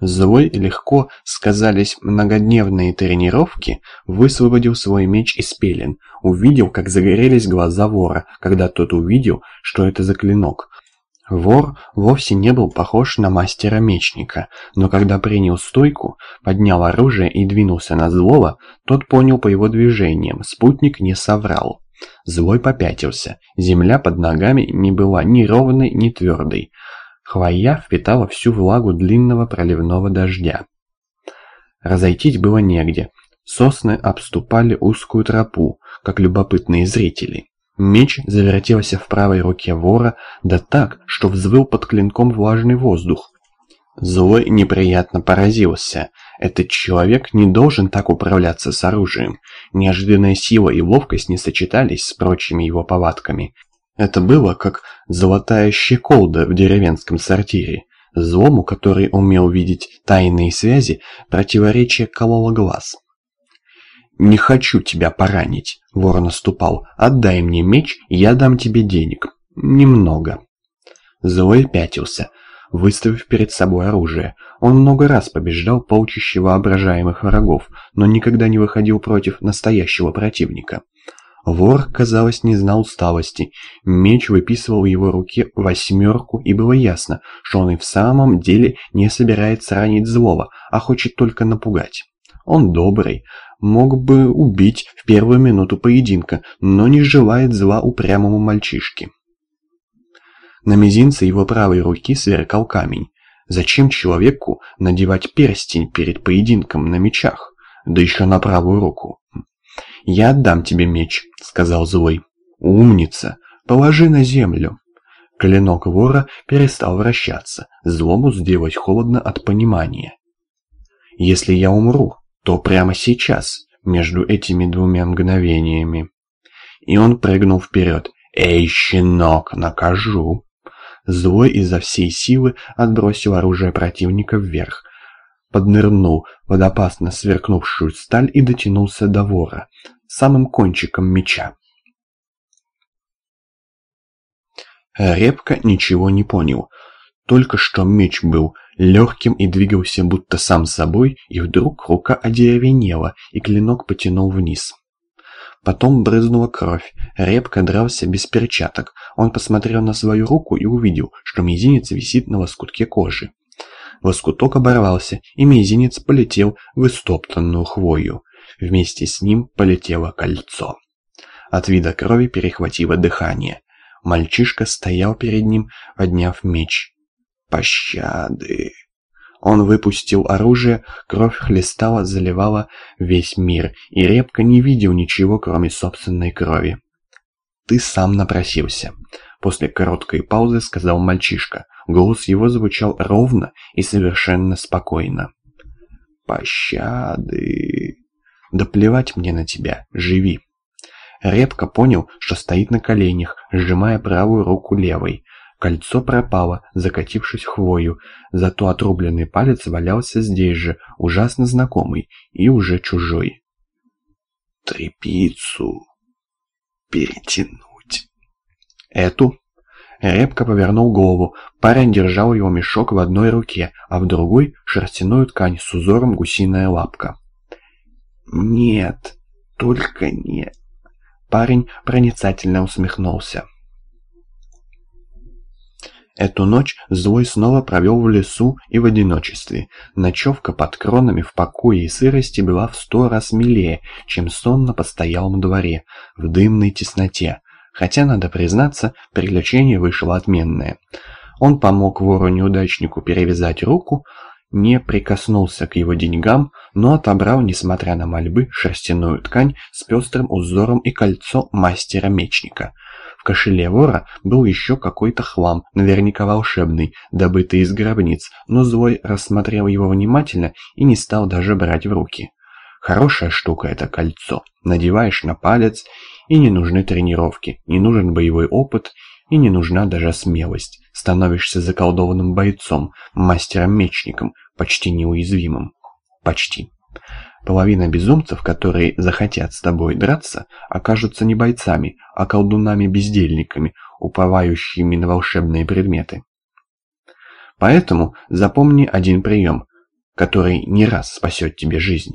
Злой легко сказались многодневные тренировки, высвободил свой меч из пелен, увидел, как загорелись глаза вора, когда тот увидел, что это за клинок. Вор вовсе не был похож на мастера-мечника, но когда принял стойку, поднял оружие и двинулся на злого, тот понял по его движениям, спутник не соврал. Злой попятился, земля под ногами не была ни ровной, ни твердой. Хвоя впитала всю влагу длинного проливного дождя. Разойтись было негде. Сосны обступали узкую тропу, как любопытные зрители. Меч завертелся в правой руке вора, да так, что взвыл под клинком влажный воздух. Злой неприятно поразился. Этот человек не должен так управляться с оружием. Неожиданная сила и ловкость не сочетались с прочими его повадками. Это было как золотая щеколда в деревенском сортире. Злому, который умел видеть тайные связи, противоречие кололо глаз. «Не хочу тебя поранить», — вор наступал. «Отдай мне меч, я дам тебе денег. Немного». Злой пятился, выставив перед собой оружие. Он много раз побеждал полчища воображаемых врагов, но никогда не выходил против настоящего противника. Вор, казалось, не знал усталости. Меч выписывал в его руке восьмерку, и было ясно, что он и в самом деле не собирается ранить злого, а хочет только напугать. Он добрый, мог бы убить в первую минуту поединка, но не желает зла упрямому мальчишке. На мизинце его правой руки сверкал камень. Зачем человеку надевать перстень перед поединком на мечах, да еще на правую руку? «Я отдам тебе меч», — сказал злой. «Умница! Положи на землю». Клинок вора перестал вращаться, злому сделать холодно от понимания. «Если я умру, то прямо сейчас, между этими двумя мгновениями». И он прыгнул вперед. «Эй, щенок, накажу!» Злой изо всей силы отбросил оружие противника вверх, поднырнул под опасно сверкнувшую сталь и дотянулся до вора самым кончиком меча. Репка ничего не понял. Только что меч был легким и двигался будто сам собой, и вдруг рука одеревенела, и клинок потянул вниз. Потом брызнула кровь. Репка дрался без перчаток. Он посмотрел на свою руку и увидел, что мизинец висит на лоскутке кожи. Лоскуток оборвался, и мизинец полетел в истоптанную хвою. Вместе с ним полетело кольцо. От вида крови перехватило дыхание. Мальчишка стоял перед ним, подняв меч. «Пощады!» Он выпустил оружие, кровь хлестала, заливала весь мир, и Репка не видел ничего, кроме собственной крови. «Ты сам напросился», — после короткой паузы сказал мальчишка. Голос его звучал ровно и совершенно спокойно. «Пощады!» «Да плевать мне на тебя, живи!» Репка понял, что стоит на коленях, сжимая правую руку левой. Кольцо пропало, закатившись хвою, зато отрубленный палец валялся здесь же, ужасно знакомый и уже чужой. «Трепицу перетянуть». «Эту?» Репка повернул голову. Парень держал его мешок в одной руке, а в другой — шерстяную ткань с узором гусиная лапка. «Нет, только нет». Парень проницательно усмехнулся. Эту ночь Злой снова провел в лесу и в одиночестве. Ночевка под кронами в покое и сырости была в сто раз милее, чем сон на постоялом дворе, в дымной тесноте. Хотя, надо признаться, приключение вышло отменное. Он помог вору-неудачнику перевязать руку, не прикоснулся к его деньгам, но отобрал, несмотря на мольбы, шерстяную ткань с пестрым узором и кольцо мастера-мечника. В кошеле вора был еще какой-то хлам, наверняка волшебный, добытый из гробниц, но злой рассмотрел его внимательно и не стал даже брать в руки. Хорошая штука это кольцо. Надеваешь на палец, и не нужны тренировки, не нужен боевой опыт, и не нужна даже смелость. Становишься заколдованным бойцом, мастером-мечником, почти неуязвимым. Почти. Половина безумцев, которые захотят с тобой драться, окажутся не бойцами, а колдунами-бездельниками, уповающими на волшебные предметы. Поэтому запомни один прием. который не раз спасет тебе жизнь.